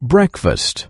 breakfast.